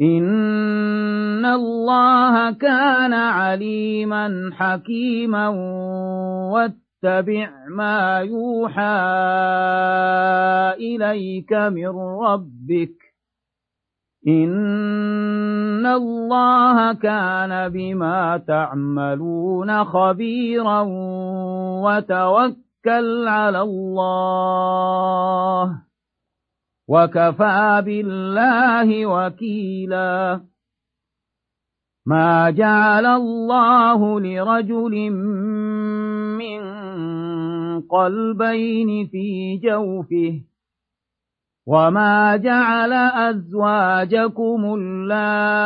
إن الله كان عليما حكيما واتبع ما يوحى إليك من ربك إن الله كان بما تعملون خبيرا وتوكل على الله وكفى بالله وكيلا. ما جعل الله لرجل من قلبين في جوفه وما جعل أزواجكم اللائي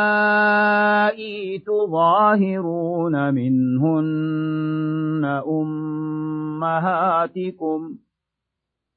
تظاهرون منهن أمهاتكم.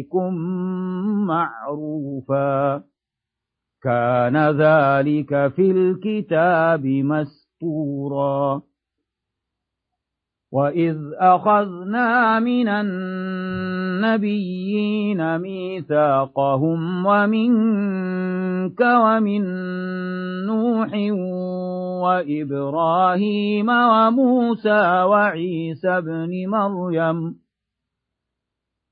أوليائكم معروفا. كان ذلك في الكتاب مسطورا وإذ أخذنا من النبيين ميثاقهم ومنك ومن نوح وإبراهيم وموسى وعيسى بن مريم.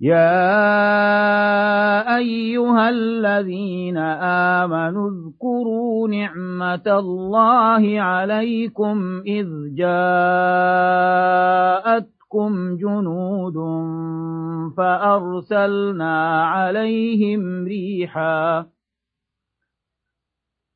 يا أيها الذين آمنوا اذكروا نعمة الله عليكم إذ جاءتكم جنود فأرسلنا عليهم ريحا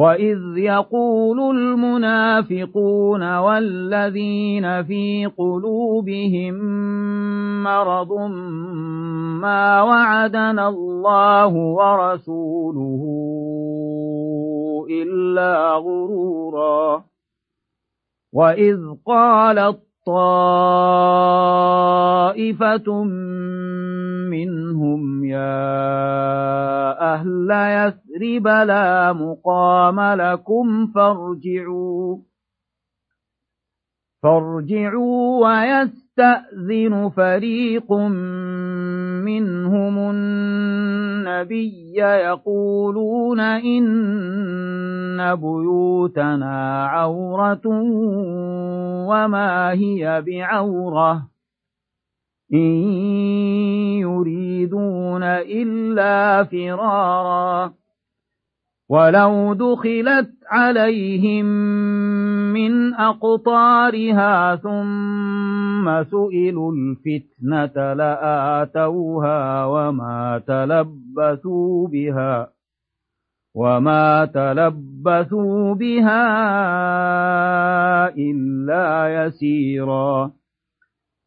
وإذ يقول المنافقون والذين في قلوبهم مرض ما وعدنا الله ورسوله إلا غرورا وإذ قالت طائفة منهم يا أهل يثرب لا مقام لكم فارجعوا فارجعوا ويستأذن فريق منهم النبي يقولون إن بيوتنا عورة وما هي بعورة إن يريدون إلا فرارا ولو دخلت عليهم من أقطارها ثم سئلوا الفتنة لآتوها وما تلبثوا بها وما تلبثوا بها إلا يسيرا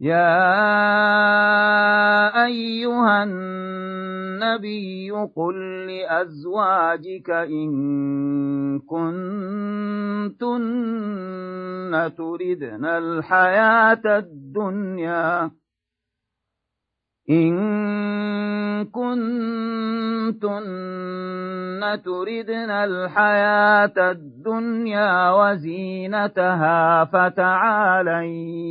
يا أيها النبي قل لأزواجك إن كنتن تردن الحياة الدنيا إن كنتن تردن الحياة الدنيا وزينتها فتعالين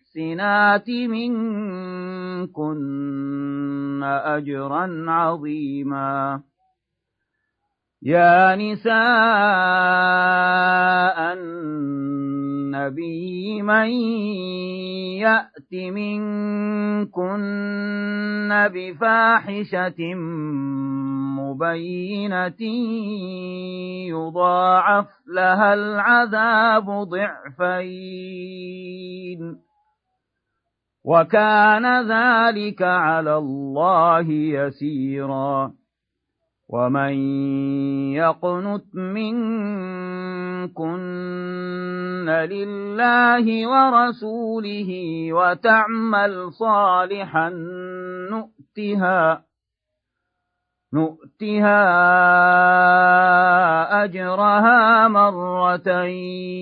للمحسنات منكن أجرا عظيما. يا نساء النبي من يأت منكن بفاحشة مبينة يضاعف لها العذاب ضعفين. وكان ذلك على الله يسيرا. ومن يقنت منكن لله ورسوله وتعمل صالحا نؤتها نؤتها أجرها مرتين.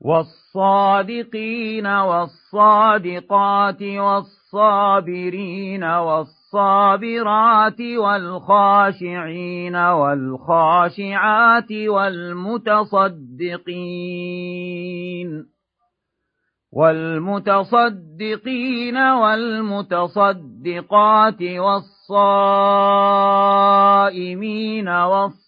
والصادقين والصادقات والصابرين والصابرات والخاشعين والخاشعات والمتصدقين والمتصدقين والمتصدقات والصائمين والصائمين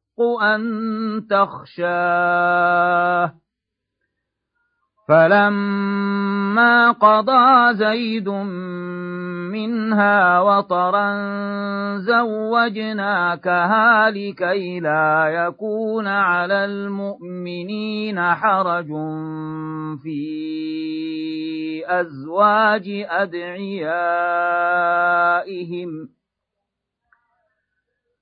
أن تخشاه. فلما قضى زيد منها وطرا زوجناكها لكي لا يكون على المؤمنين حرج في أزواج أدعيائهم.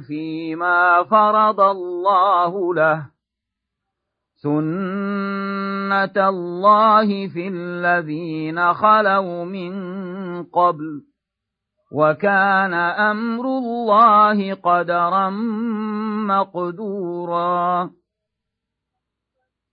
فيما فرض الله له. سنة الله في الذين خلوا من قبل. وكان أمر الله قدرا مقدورا.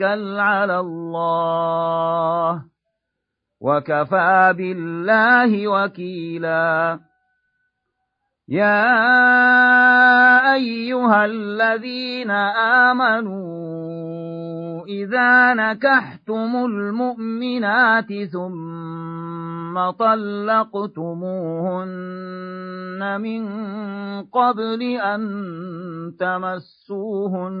توكل على الله وكفى بالله وكيلا. يا أيها الذين آمنوا إذا نكحتم المؤمنات ثم طلقتموهن من قبل أن تمسوهن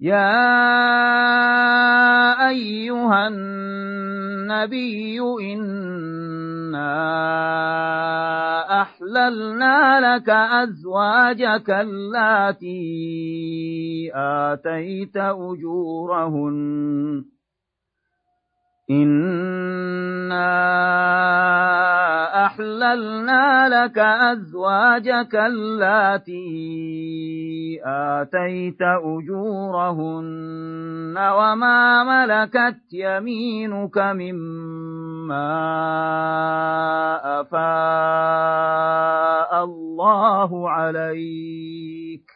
يا ايها النبي انا احللنا لك ازواجك اللاتي اتيت اجورهن إنا أحللنا لك أزواجك اللاتي آتيت أجورهن وما ملكت يمينك مما أفاء الله عليك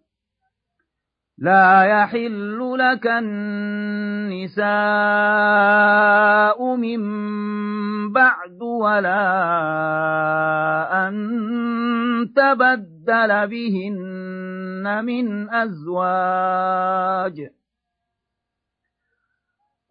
لا يحل لك النساء من بعد ولا أن تبدل بهن من أزواج.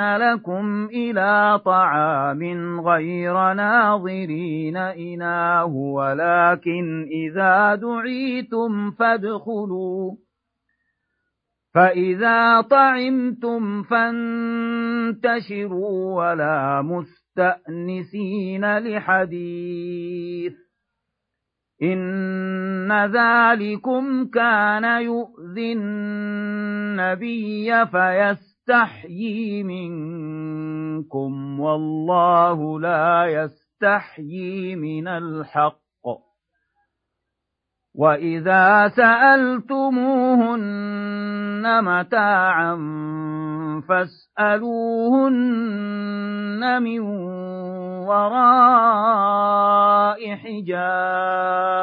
يؤذن لكم إلى طعام غير ناظرين إناه ولكن إذا دعيتم فادخلوا. فإذا طعمتم فانتشروا ولا مستأنسين لحديث. إن ذلكم كان يؤذي النبي فيستحيي منكم والله لا يستحيي من الحق. وإذا سألتموهن متاعا فاسألوهن من وراء حجاب.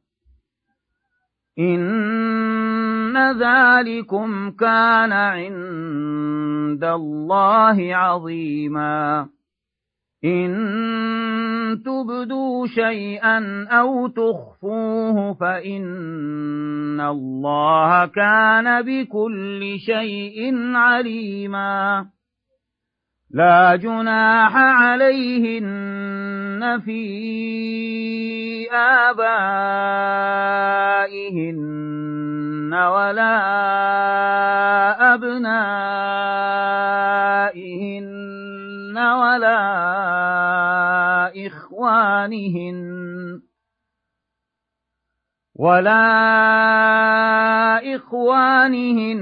إن ذلكم كان عند الله عظيما إن تبدوا شيئا أو تخفوه فإن الله كان بكل شيء عليما لا جناح عليهن في آبائهن ولا أبنائهن ولا إخوانهن ولا إخوانهن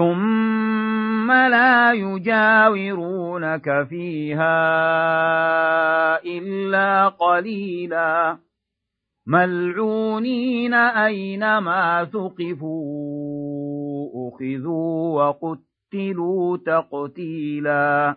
ثم لا يجاورونك فيها إلا قليلا ملعونين أينما ثقفوا أخذوا وقتلوا تقتيلا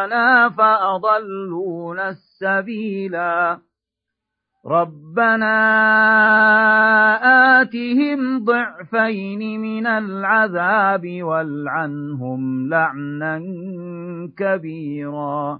فأضلونا السبيلا. ربنا آتهم ضعفين من العذاب والعنهم لعنا كبيرا.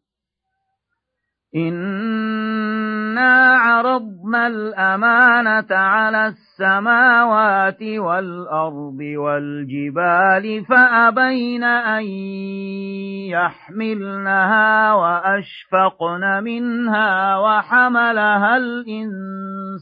إنا عرضنا الأمانة على السماوات والأرض والجبال فأبين أن يحملنها وأشفقن منها وحملها الإنسان